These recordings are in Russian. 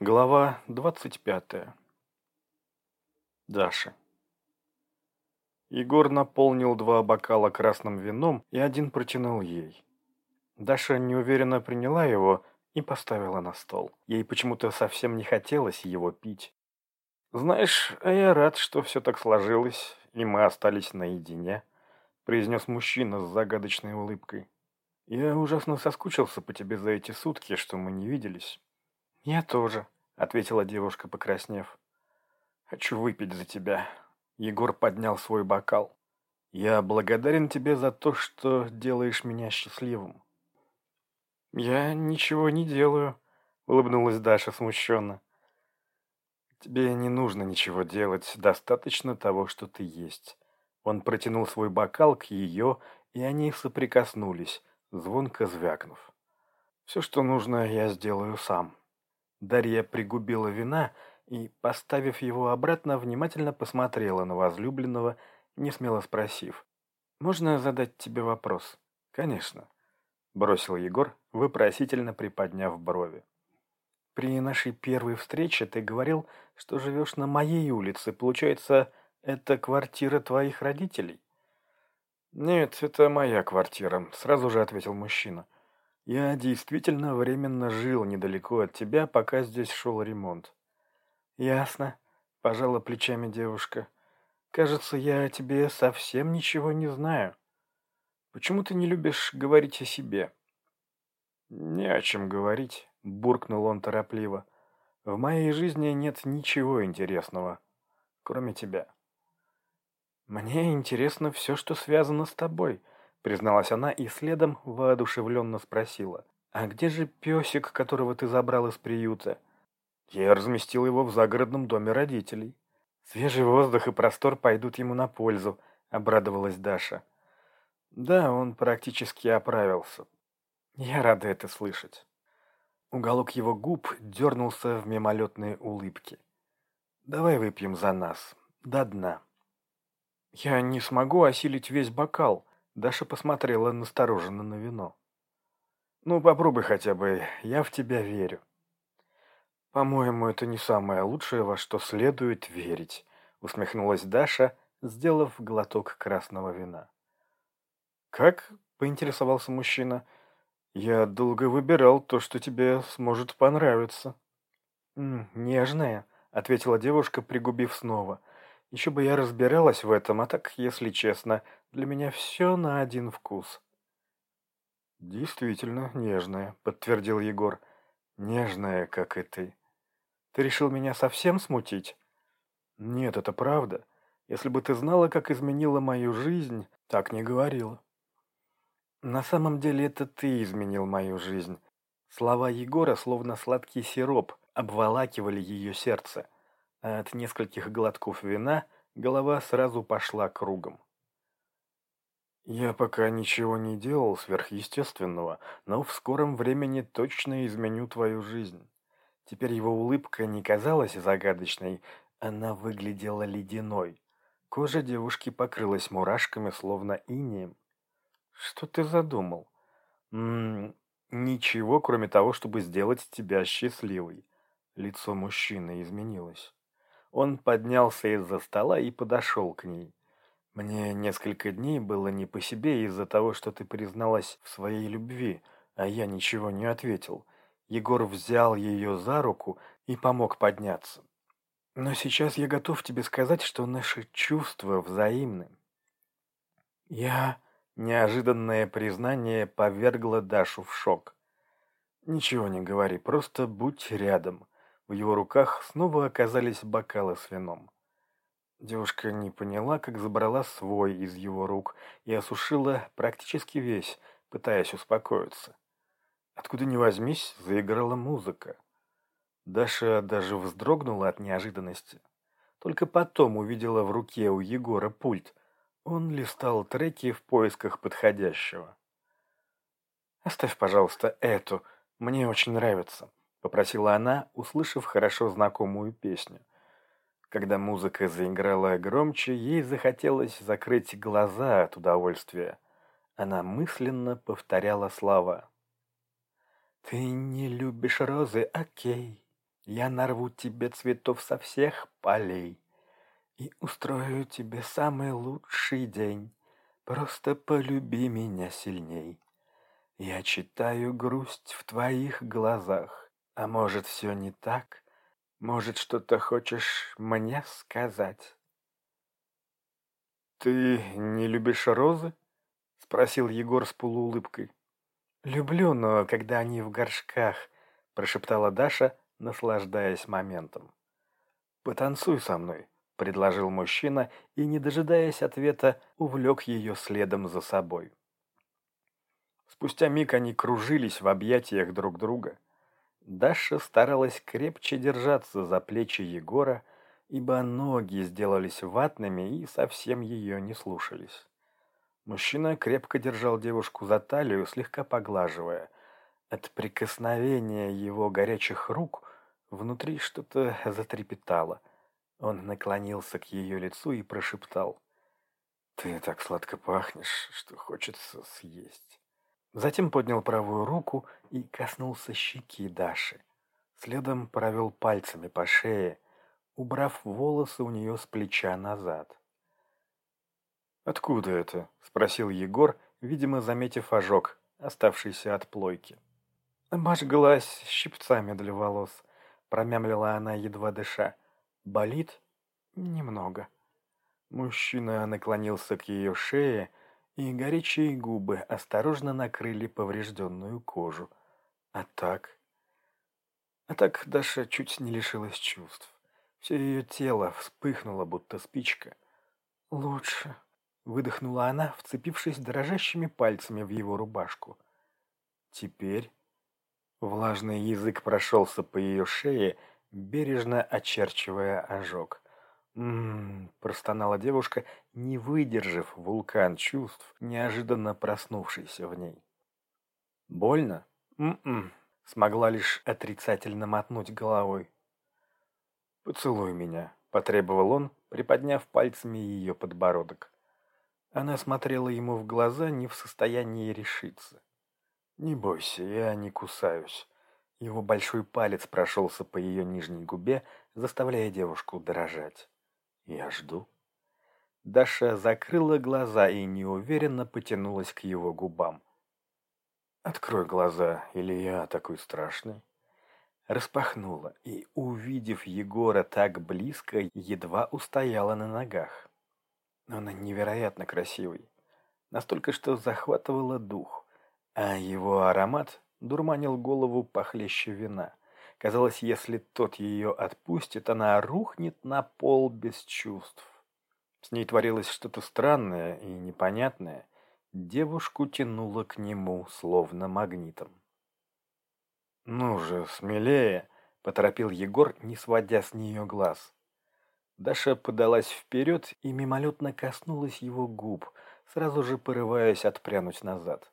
Глава двадцать пятая. Даша. Егор наполнил два бокала красным вином и один протянул ей. Даша неуверенно приняла его и поставила на стол. Ей почему-то совсем не хотелось его пить. «Знаешь, а я рад, что все так сложилось, и мы остались наедине», — произнес мужчина с загадочной улыбкой. «Я ужасно соскучился по тебе за эти сутки, что мы не виделись». «Я тоже», — ответила девушка, покраснев. «Хочу выпить за тебя». Егор поднял свой бокал. «Я благодарен тебе за то, что делаешь меня счастливым». «Я ничего не делаю», — улыбнулась Даша смущенно. «Тебе не нужно ничего делать, достаточно того, что ты есть». Он протянул свой бокал к ее, и они соприкоснулись, звонко звякнув. «Все, что нужно, я сделаю сам». Дарья пригубила вина и, поставив его обратно, внимательно посмотрела на возлюбленного, не смело спросив. «Можно задать тебе вопрос?» «Конечно», — бросил Егор, вопросительно приподняв брови. «При нашей первой встрече ты говорил, что живешь на моей улице. Получается, это квартира твоих родителей?» «Нет, это моя квартира», — сразу же ответил мужчина. Я действительно временно жил недалеко от тебя, пока здесь шел ремонт. Ясно, пожала плечами девушка. Кажется, я о тебе совсем ничего не знаю. Почему ты не любишь говорить о себе? Не о чем говорить, буркнул он торопливо. В моей жизни нет ничего интересного, кроме тебя. Мне интересно все, что связано с тобой, — призналась она и следом воодушевленно спросила. «А где же песик, которого ты забрал из приюта?» Я разместил его в загородном доме родителей. «Свежий воздух и простор пойдут ему на пользу», — обрадовалась Даша. «Да, он практически оправился. Я рада это слышать». Уголок его губ дернулся в мимолетные улыбки. «Давай выпьем за нас, до дна». «Я не смогу осилить весь бокал», Даша посмотрела настороженно на вино. «Ну, попробуй хотя бы, я в тебя верю». «По-моему, это не самое лучшее, во что следует верить», — усмехнулась Даша, сделав глоток красного вина. «Как?» — поинтересовался мужчина. «Я долго выбирал то, что тебе сможет понравиться». «Нежное», — ответила девушка, пригубив снова. «Еще бы я разбиралась в этом, а так, если честно, для меня все на один вкус. Действительно нежная, подтвердил Егор. Нежная, как и ты. Ты решил меня совсем смутить? Нет, это правда. Если бы ты знала, как изменила мою жизнь, так не говорила. На самом деле это ты изменил мою жизнь. Слова Егора, словно сладкий сироп, обволакивали ее сердце. А от нескольких глотков вина голова сразу пошла кругом. Я пока ничего не делал сверхъестественного, но в скором времени точно изменю твою жизнь. Теперь его улыбка не казалась загадочной, она выглядела ледяной. Кожа девушки покрылась мурашками, словно инеем. Что ты задумал? М -м, ничего, кроме того, чтобы сделать тебя счастливой. Лицо мужчины изменилось. Он поднялся из-за стола и подошел к ней. Мне несколько дней было не по себе из-за того, что ты призналась в своей любви, а я ничего не ответил. Егор взял ее за руку и помог подняться. Но сейчас я готов тебе сказать, что наши чувства взаимны. Я... Неожиданное признание повергло Дашу в шок. «Ничего не говори, просто будь рядом». В его руках снова оказались бокалы с вином. Девушка не поняла, как забрала свой из его рук и осушила практически весь, пытаясь успокоиться. Откуда ни возьмись, заиграла музыка. Даша даже вздрогнула от неожиданности. Только потом увидела в руке у Егора пульт. Он листал треки в поисках подходящего. «Оставь, пожалуйста, эту. Мне очень нравится», — попросила она, услышав хорошо знакомую песню. Когда музыка заиграла громче, ей захотелось закрыть глаза от удовольствия. Она мысленно повторяла слова. «Ты не любишь розы, окей. Я нарву тебе цветов со всех полей и устрою тебе самый лучший день. Просто полюби меня сильней. Я читаю грусть в твоих глазах. А может, все не так? Может, что-то хочешь мне сказать? «Ты не любишь розы?» — спросил Егор с полуулыбкой. «Люблю, но когда они в горшках», — прошептала Даша, наслаждаясь моментом. «Потанцуй со мной», — предложил мужчина и, не дожидаясь ответа, увлек ее следом за собой. Спустя миг они кружились в объятиях друг друга. Даша старалась крепче держаться за плечи Егора, ибо ноги сделались ватными и совсем ее не слушались. Мужчина крепко держал девушку за талию, слегка поглаживая. От прикосновения его горячих рук внутри что-то затрепетало. Он наклонился к ее лицу и прошептал. «Ты так сладко пахнешь, что хочется съесть». Затем поднял правую руку и коснулся щеки Даши. Следом провел пальцами по шее, убрав волосы у нее с плеча назад. «Откуда это?» — спросил Егор, видимо, заметив ожог, оставшийся от плойки. «Обожглась щипцами для волос», — промямлила она, едва дыша. «Болит?» «Немного». Мужчина наклонился к ее шее, и горячие губы осторожно накрыли поврежденную кожу. А так... А так Даша чуть не лишилась чувств. Все ее тело вспыхнуло, будто спичка. «Лучше», — выдохнула она, вцепившись дрожащими пальцами в его рубашку. Теперь влажный язык прошелся по ее шее, бережно очерчивая ожог. «М-м-м», простонала девушка, не выдержав вулкан чувств, неожиданно проснувшийся в ней. «Больно? М-м», смогла лишь отрицательно мотнуть головой. «Поцелуй меня», — потребовал он, приподняв пальцами ее подбородок. Она смотрела ему в глаза, не в состоянии решиться. «Не бойся, я не кусаюсь». Его большой палец прошелся по ее нижней губе, заставляя девушку дрожать. «Я жду». Даша закрыла глаза и неуверенно потянулась к его губам. «Открой глаза, или я такой страшный?» распахнула и, увидев Егора так близко, едва устояла на ногах. Он невероятно красивый, настолько, что захватывало дух, а его аромат дурманил голову похлеще вина. Казалось, если тот ее отпустит, она рухнет на пол без чувств. С ней творилось что-то странное и непонятное. Девушку тянуло к нему, словно магнитом. «Ну же, смелее!» — поторопил Егор, не сводя с нее глаз. Даша подалась вперед и мимолетно коснулась его губ, сразу же порываясь отпрянуть назад.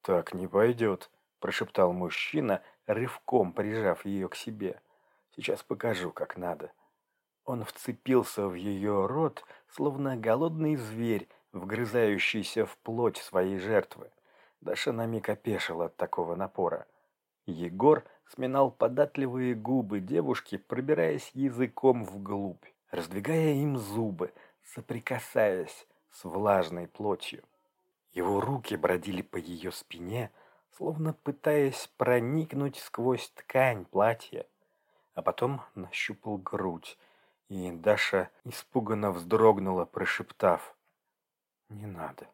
«Так не пойдет», — прошептал мужчина, рывком прижав ее к себе. «Сейчас покажу, как надо». Он вцепился в ее рот, словно голодный зверь, вгрызающийся в плоть своей жертвы. Даша на миг опешила от такого напора. Егор сминал податливые губы девушки, пробираясь языком вглубь, раздвигая им зубы, соприкасаясь с влажной плотью. Его руки бродили по ее спине, словно пытаясь проникнуть сквозь ткань платья, а потом нащупал грудь, и Даша испуганно вздрогнула, прошептав «Не надо».